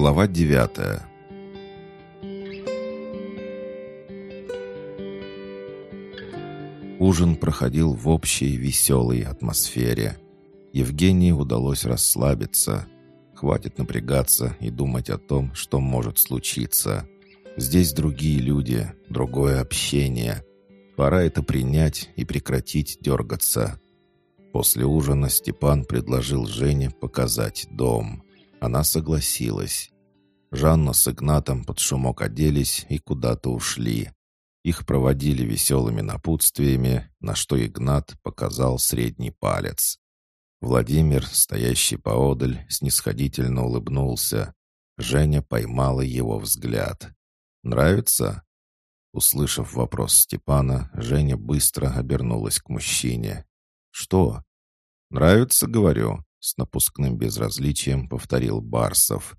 Глава девятая Ужин проходил в общей веселой атмосфере. Евгении удалось расслабиться. Хватит напрягаться и думать о том, что может случиться. Здесь другие люди, другое общение. Пора это принять и прекратить дергаться. После ужина Степан предложил Жене показать дом. Она согласилась. Жанна с Игнатом под шумок оделись и куда-то ушли. Их проводили веселыми напутствиями, на что Игнат показал средний палец. Владимир, стоящий поодаль, снисходительно улыбнулся. Женя поймала его взгляд. «Нравится?» Услышав вопрос Степана, Женя быстро обернулась к мужчине. «Что?» «Нравится, говорю», — с напускным безразличием повторил Барсов.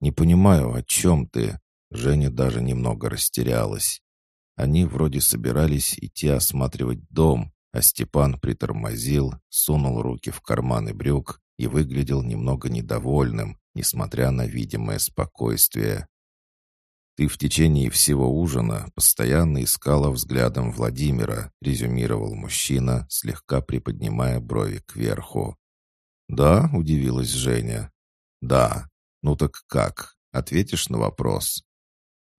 «Не понимаю, о чем ты?» Женя даже немного растерялась. Они вроде собирались идти осматривать дом, а Степан притормозил, сунул руки в карманы брюк и выглядел немного недовольным, несмотря на видимое спокойствие. «Ты в течение всего ужина постоянно искала взглядом Владимира», резюмировал мужчина, слегка приподнимая брови кверху. «Да?» — удивилась Женя. «Да. Ну так как? Ответишь на вопрос?»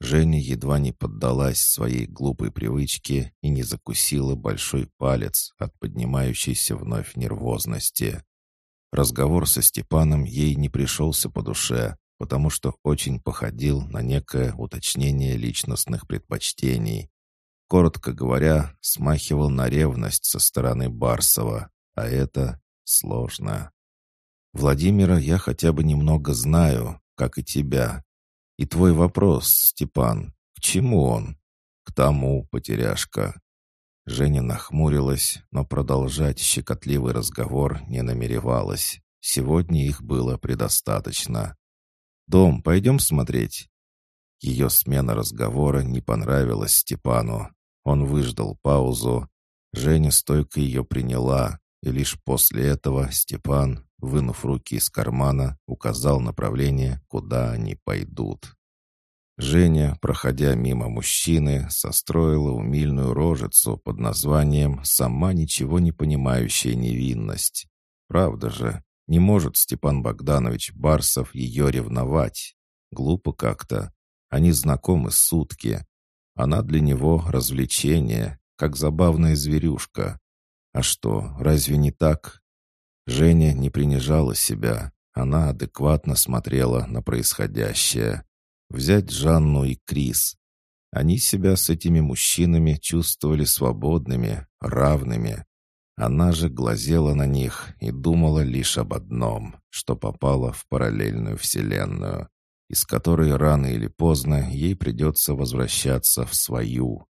Женя едва не поддалась своей глупой привычке и не закусила большой палец от поднимающейся вновь нервозности. Разговор со Степаном ей не пришелся по душе, потому что очень походил на некое уточнение личностных предпочтений. Коротко говоря, смахивал на ревность со стороны Барсова, а это сложно. Владимира я хотя бы немного знаю, как и тебя, и твой вопрос, Степан, к чему он? К тому, потеряшка. Женя нахмурилась, но продолжать щекотливый разговор не намеревалась. Сегодня их было предостаточно. «Дом пойдем смотреть?» Ее смена разговора не понравилась Степану. Он выждал паузу. Женя стойко ее приняла, и лишь после этого Степан, вынув руки из кармана, указал направление, куда они пойдут. Женя, проходя мимо мужчины, состроила умильную рожицу под названием «Сама ничего не понимающая невинность». Правда же, не может Степан Богданович Барсов ее ревновать. Глупо как-то. Они знакомы сутки. Она для него развлечение, как забавная зверюшка. А что, разве не так? Женя не принижала себя. Она адекватно смотрела на происходящее. Взять Жанну и Крис. Они себя с этими мужчинами чувствовали свободными, равными. Она же глазела на них и думала лишь об одном, что попала в параллельную вселенную, из которой рано или поздно ей придется возвращаться в свою.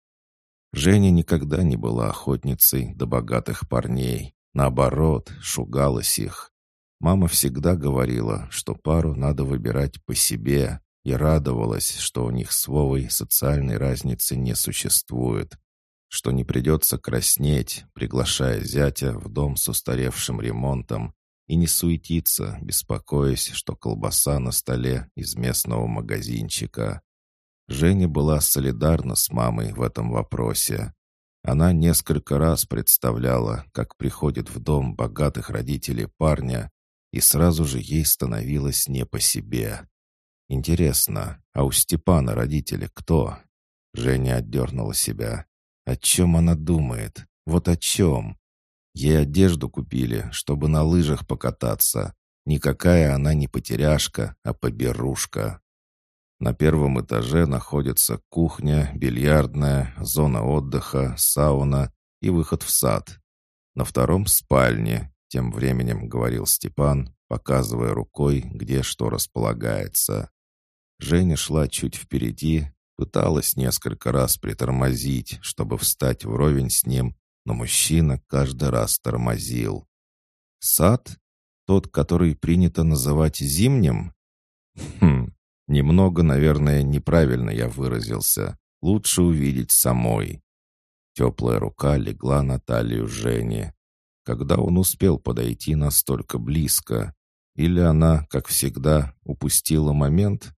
Женя никогда не была охотницей до богатых парней. Наоборот, шугалась их. Мама всегда говорила, что пару надо выбирать по себе, и радовалась, что у них с Вовой социальной разницы не существует, что не придется краснеть, приглашая зятя в дом с устаревшим ремонтом, и не суетиться, беспокоясь, что колбаса на столе из местного магазинчика. Женя была солидарна с мамой в этом вопросе. Она несколько раз представляла, как приходит в дом богатых родителей парня, и сразу же ей становилось не по себе. Интересно, а у Степана родители кто? Женя отдернула себя. О чем она думает? Вот о чем? Ей одежду купили, чтобы на лыжах покататься. Никакая она не потеряшка, а поберушка. На первом этаже находится кухня, бильярдная, зона отдыха, сауна и выход в сад. На втором — спальне, тем временем говорил Степан, показывая рукой, где что располагается. Женя шла чуть впереди, пыталась несколько раз притормозить, чтобы встать вровень с ним, но мужчина каждый раз тормозил. «Сад? Тот, который принято называть зимним?» «Хм, Немного, наверное, неправильно я выразился. Лучше увидеть самой. Теплая рука легла на талию Жени. Когда он успел подойти настолько близко? Или она, как всегда, упустила момент?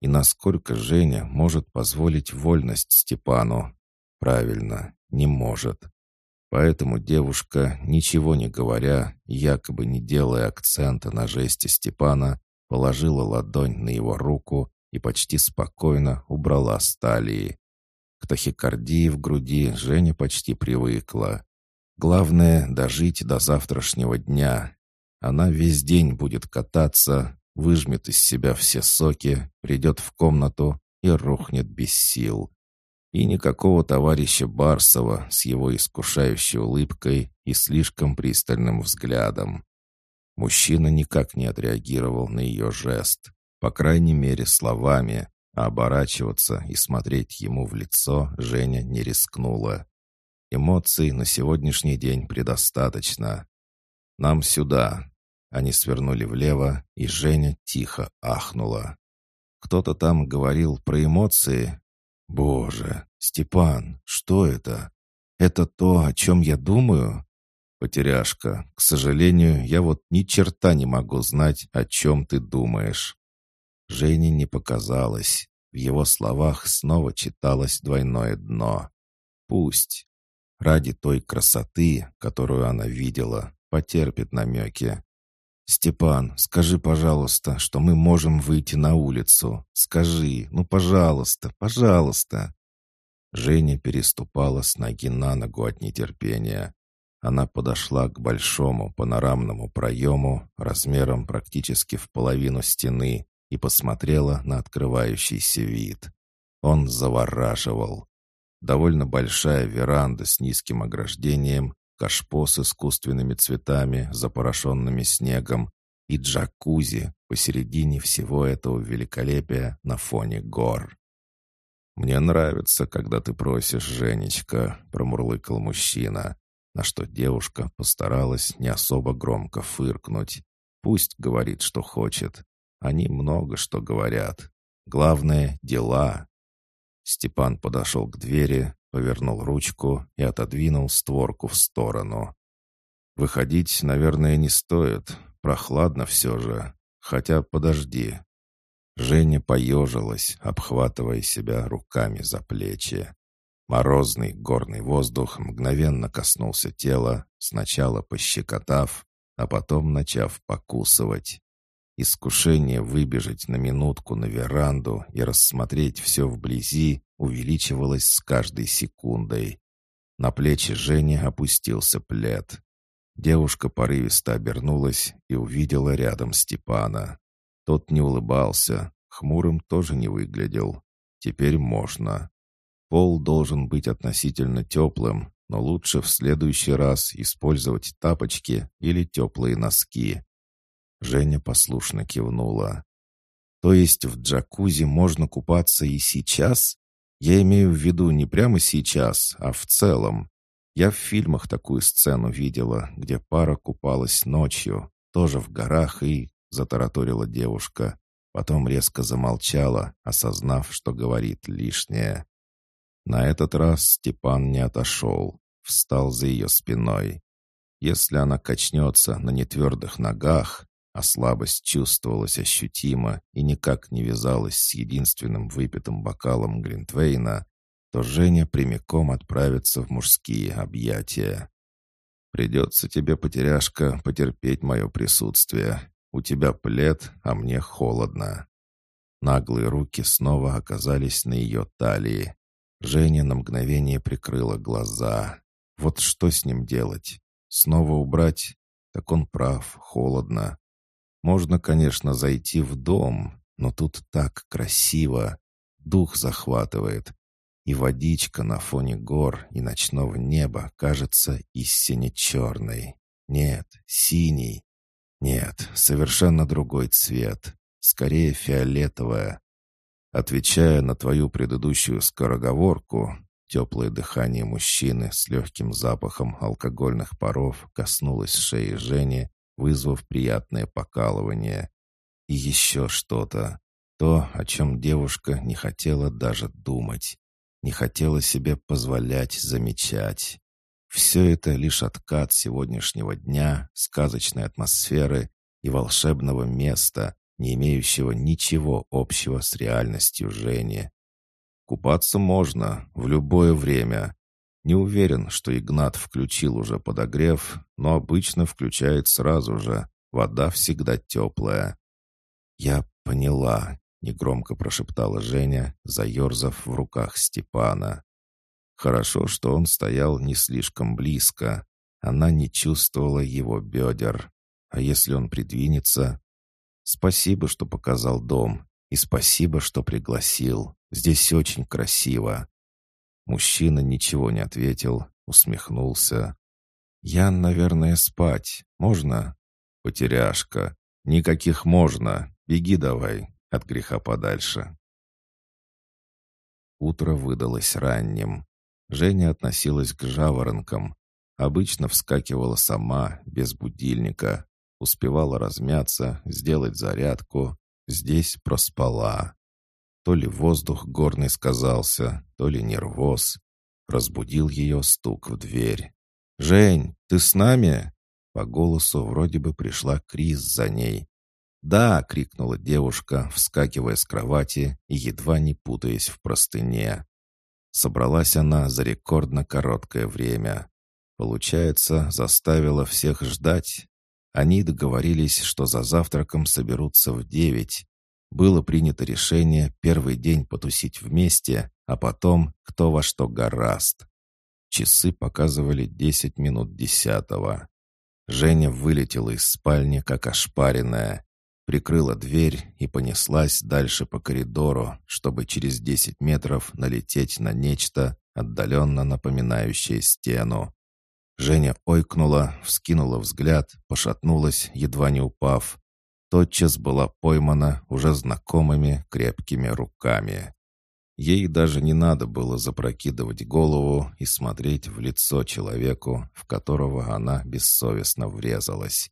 И насколько Женя может позволить вольность Степану? Правильно, не может. Поэтому девушка, ничего не говоря, якобы не делая акцента на жесте Степана, положила ладонь на его руку и почти спокойно убрала с талии. К тахикардии в груди Женя почти привыкла. Главное — дожить до завтрашнего дня. Она весь день будет кататься, выжмет из себя все соки, придет в комнату и рухнет без сил. И никакого товарища Барсова с его искушающей улыбкой и слишком пристальным взглядом. Мужчина никак не отреагировал на ее жест, по крайней мере словами, а оборачиваться и смотреть ему в лицо Женя не рискнула. Эмоций на сегодняшний день предостаточно. «Нам сюда». Они свернули влево, и Женя тихо ахнула. «Кто-то там говорил про эмоции?» «Боже, Степан, что это? Это то, о чем я думаю?» «Потеряшка, к сожалению, я вот ни черта не могу знать, о чем ты думаешь». Жене не показалось. В его словах снова читалось двойное дно. «Пусть. Ради той красоты, которую она видела, потерпит намеки. «Степан, скажи, пожалуйста, что мы можем выйти на улицу. Скажи, ну, пожалуйста, пожалуйста». Женя переступала с ноги на ногу от нетерпения. Она подошла к большому панорамному проему размером практически в половину стены и посмотрела на открывающийся вид. Он завораживал. Довольно большая веранда с низким ограждением, кашпо с искусственными цветами, запорошенными снегом, и джакузи посередине всего этого великолепия на фоне гор. «Мне нравится, когда ты просишь, Женечка», — промурлыкал мужчина, на что девушка постаралась не особо громко фыркнуть. «Пусть говорит, что хочет. Они много что говорят. Главное — дела. Степан подошел к двери, повернул ручку и отодвинул створку в сторону. «Выходить, наверное, не стоит. Прохладно все же. Хотя подожди». Женя поежилась, обхватывая себя руками за плечи. Морозный горный воздух мгновенно коснулся тела, сначала пощекотав, а потом начав покусывать. Искушение выбежать на минутку на веранду и рассмотреть все вблизи увеличивалось с каждой секундой. На плечи Жени опустился плед. Девушка порывисто обернулась и увидела рядом Степана. Тот не улыбался, хмурым тоже не выглядел. Теперь можно. Пол должен быть относительно теплым, но лучше в следующий раз использовать тапочки или теплые носки. Женя послушно кивнула. «То есть в джакузи можно купаться и сейчас? Я имею в виду не прямо сейчас, а в целом. Я в фильмах такую сцену видела, где пара купалась ночью, тоже в горах и...» — затараторила девушка. Потом резко замолчала, осознав, что говорит лишнее. На этот раз Степан не отошел, встал за ее спиной. Если она качнется на нетвердых ногах, а слабость чувствовалась ощутимо и никак не вязалась с единственным выпитым бокалом Глинтвейна, то Женя прямиком отправится в мужские объятия. «Придется тебе, потеряшка, потерпеть мое присутствие. У тебя плед, а мне холодно». Наглые руки снова оказались на ее талии. Женя на мгновение прикрыла глаза. Вот что с ним делать? Снова убрать? Так он прав, холодно. Можно, конечно, зайти в дом, но тут так красиво. Дух захватывает. И водичка на фоне гор и ночного неба кажется истине черной. Нет, синий. Нет, совершенно другой цвет. Скорее фиолетовая. Отвечая на твою предыдущую скороговорку, теплое дыхание мужчины с легким запахом алкогольных паров коснулось шеи Жени вызвав приятное покалывание. И еще что-то. То, о чем девушка не хотела даже думать. Не хотела себе позволять замечать. Все это лишь откат сегодняшнего дня, сказочной атмосферы и волшебного места, не имеющего ничего общего с реальностью Жени. Купаться можно в любое время. Не уверен, что Игнат включил уже подогрев, но обычно включает сразу же. Вода всегда теплая. «Я поняла», — негромко прошептала Женя, заерзав в руках Степана. Хорошо, что он стоял не слишком близко. Она не чувствовала его бедер. А если он придвинется? Спасибо, что показал дом. И спасибо, что пригласил. Здесь очень красиво. Мужчина ничего не ответил, усмехнулся. «Я, наверное, спать. Можно?» «Потеряшка. Никаких можно. Беги давай. От греха подальше». Утро выдалось ранним. Женя относилась к жаворонкам. Обычно вскакивала сама, без будильника. Успевала размяться, сделать зарядку. Здесь проспала. То ли воздух горный сказался, то ли нервоз. Разбудил ее стук в дверь. «Жень, ты с нами?» По голосу вроде бы пришла Крис за ней. «Да!» — крикнула девушка, вскакивая с кровати и едва не путаясь в простыне. Собралась она за рекордно короткое время. Получается, заставила всех ждать. Они договорились, что за завтраком соберутся в девять. Было принято решение первый день потусить вместе, а потом кто во что гораст. Часы показывали десять минут десятого. Женя вылетела из спальни, как ошпаренная прикрыла дверь и понеслась дальше по коридору, чтобы через десять метров налететь на нечто, отдаленно напоминающее стену. Женя ойкнула, вскинула взгляд, пошатнулась, едва не упав. Тотчас была поймана уже знакомыми крепкими руками. Ей даже не надо было запрокидывать голову и смотреть в лицо человеку, в которого она бессовестно врезалась.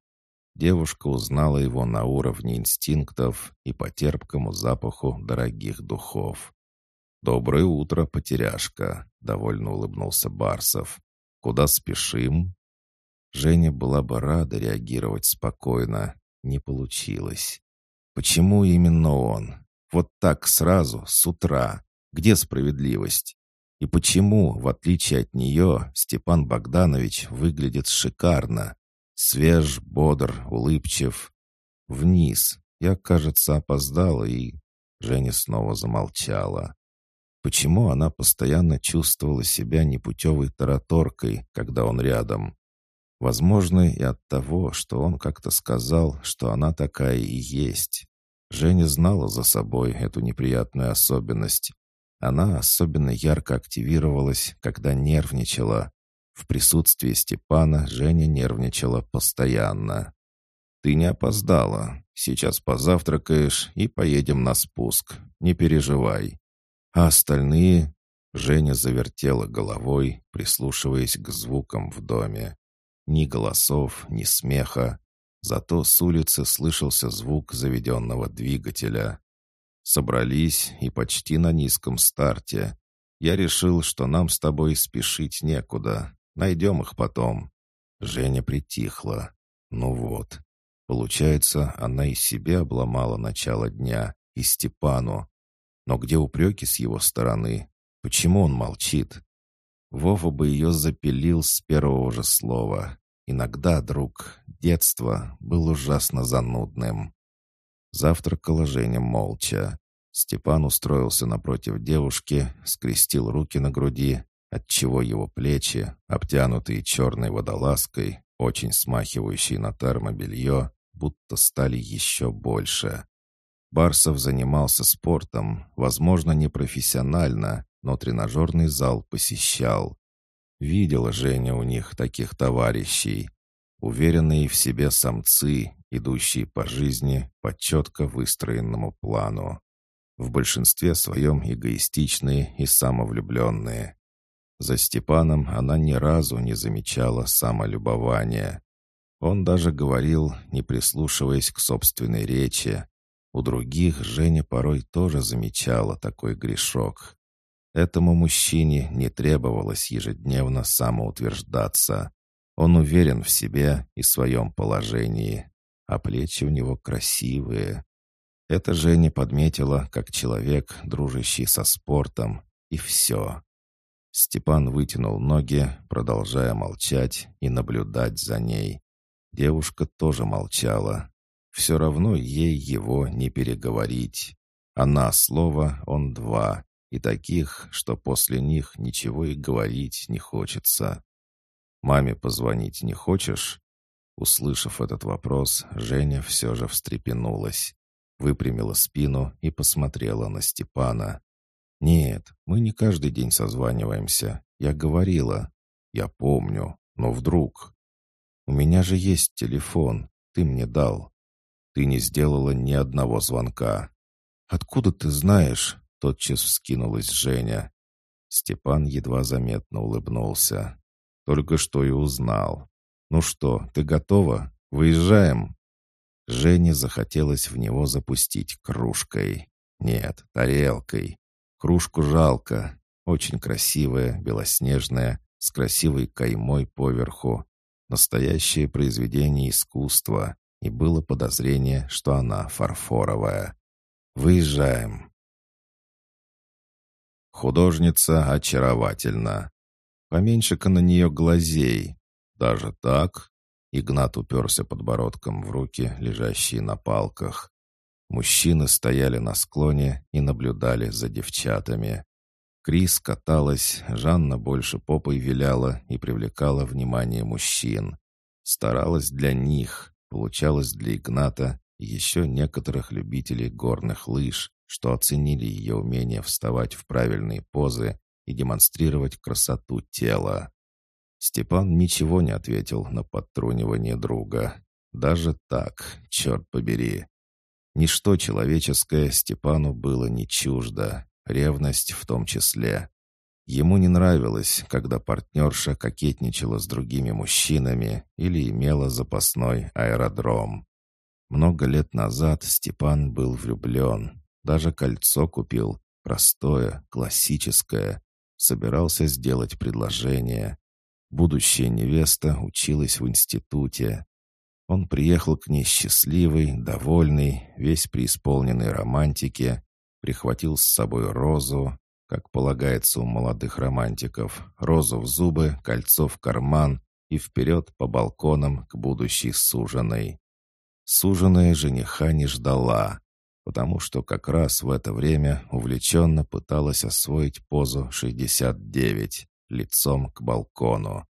Девушка узнала его на уровне инстинктов и по терпкому запаху дорогих духов. «Доброе утро, потеряшка», — довольно улыбнулся Барсов. «Куда спешим?» Женя была бы рада реагировать спокойно. Не получилось. Почему именно он? Вот так сразу, с утра. Где справедливость? И почему, в отличие от нее, Степан Богданович выглядит шикарно? Свеж, бодр, улыбчив. Вниз. Я, кажется, опоздала и... Женя снова замолчала. Почему она постоянно чувствовала себя непутевой тараторкой, когда он рядом? Возможно, и от того, что он как-то сказал, что она такая и есть. Женя знала за собой эту неприятную особенность. Она особенно ярко активировалась, когда нервничала, в присутствии Степана Женя нервничала постоянно. «Ты не опоздала. Сейчас позавтракаешь и поедем на спуск. Не переживай. А остальные...» Женя завертела головой, прислушиваясь к звукам в доме. Ни голосов, ни смеха. Зато с улицы слышался звук заведенного двигателя. Собрались и почти на низком старте. Я решил, что нам с тобой спешить некуда. Найдем их потом». Женя притихла. «Ну вот. Получается, она и себе обломала начало дня, и Степану. Но где упреки с его стороны? Почему он молчит? Вова бы ее запилил с первого же слова. Иногда, друг, детство был ужасно занудным. Завтракала Женя молча. Степан устроился напротив девушки, скрестил руки на груди, отчего его плечи, обтянутые черной водолазкой, очень смахивающие на термобелье, будто стали еще больше. Барсов занимался спортом, возможно, не профессионально, но тренажерный зал посещал. Видела Женя у них таких товарищей. Уверенные в себе самцы, идущие по жизни по четко выстроенному плану. В большинстве своем эгоистичные и самовлюбленные. За Степаном она ни разу не замечала самолюбования. Он даже говорил, не прислушиваясь к собственной речи. У других Женя порой тоже замечала такой грешок. Этому мужчине не требовалось ежедневно самоутверждаться. Он уверен в себе и своем положении. а плечи у него красивые. Это Женя подметила, как человек, дружащий со спортом, и все. Степан вытянул ноги, продолжая молчать и наблюдать за ней. Девушка тоже молчала. Все равно ей его не переговорить. Она слово, он два, и таких, что после них ничего и говорить не хочется. «Маме позвонить не хочешь?» Услышав этот вопрос, Женя все же встрепенулась, выпрямила спину и посмотрела на Степана. «Нет, мы не каждый день созваниваемся. Я говорила. Я помню. Но вдруг...» «У меня же есть телефон. Ты мне дал. Ты не сделала ни одного звонка». «Откуда ты знаешь?» — тотчас вскинулась Женя. Степан едва заметно улыбнулся. «Только что и узнал. Ну что, ты готова? Выезжаем?» Жене захотелось в него запустить кружкой. Нет, тарелкой. Кружку жалко. Очень красивая, белоснежная, с красивой каймой поверху. Настоящее произведение искусства. И было подозрение, что она фарфоровая. «Выезжаем». Художница очаровательна. Поменьше-ка на нее глазей. Даже так? Игнат уперся подбородком в руки, лежащие на палках. Мужчины стояли на склоне и наблюдали за девчатами. Крис каталась, Жанна больше попой виляла и привлекала внимание мужчин. Старалась для них, получалось для Игната и еще некоторых любителей горных лыж, что оценили ее умение вставать в правильные позы и демонстрировать красоту тела. Степан ничего не ответил на подтрунивание друга. Даже так, черт побери. Ничто человеческое Степану было не чуждо, ревность в том числе. Ему не нравилось, когда партнерша кокетничала с другими мужчинами или имела запасной аэродром. Много лет назад Степан был влюблен. Даже кольцо купил, простое, классическое. Собирался сделать предложение. Будущая невеста училась в институте. Он приехал к ней счастливый, довольный, весь преисполненный романтики, прихватил с собой розу, как полагается у молодых романтиков, розу в зубы, кольцо в карман и вперед по балконам к будущей суженой. Суженая жениха не ждала, потому что как раз в это время увлеченно пыталась освоить позу 69, лицом к балкону.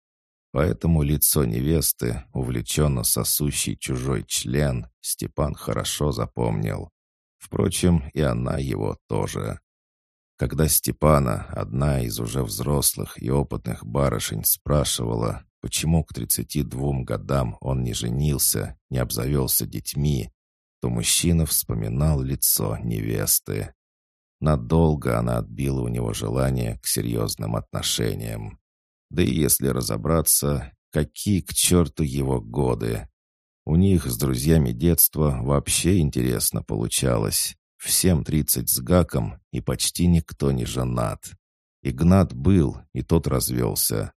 Поэтому лицо невесты, увлеченно сосущий чужой член, Степан хорошо запомнил. Впрочем, и она его тоже. Когда Степана, одна из уже взрослых и опытных барышень, спрашивала, почему к 32 годам он не женился, не обзавелся детьми, то мужчина вспоминал лицо невесты. Надолго она отбила у него желание к серьезным отношениям. Да и если разобраться, какие к черту его годы. У них с друзьями детства вообще интересно получалось. Всем тридцать с гаком, и почти никто не женат. Игнат был, и тот развелся.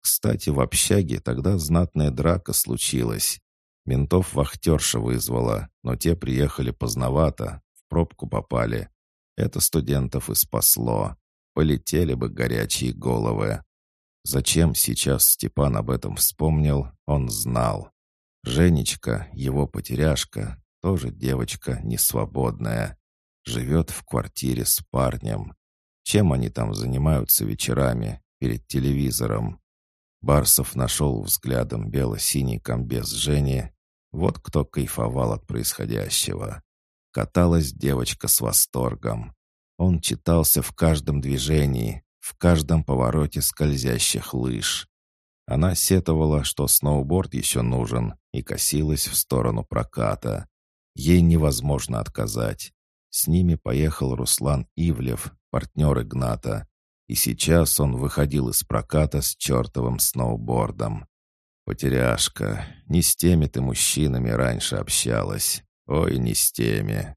Кстати, в общаге тогда знатная драка случилась. Ментов вахтерша вызвала, но те приехали поздновато, в пробку попали. Это студентов и спасло. Полетели бы горячие головы. Зачем сейчас Степан об этом вспомнил, он знал. Женечка, его потеряшка, тоже девочка несвободная. Живет в квартире с парнем. Чем они там занимаются вечерами перед телевизором? Барсов нашел взглядом бело-синий комбез Жени. Вот кто кайфовал от происходящего. Каталась девочка с восторгом. Он читался в каждом движении, в каждом повороте скользящих лыж. Она сетовала, что сноуборд еще нужен, и косилась в сторону проката. Ей невозможно отказать. С ними поехал Руслан Ивлев, партнер Игната. И сейчас он выходил из проката с чертовым сноубордом. «Потеряшка, не с теми ты мужчинами раньше общалась. Ой, не с теми.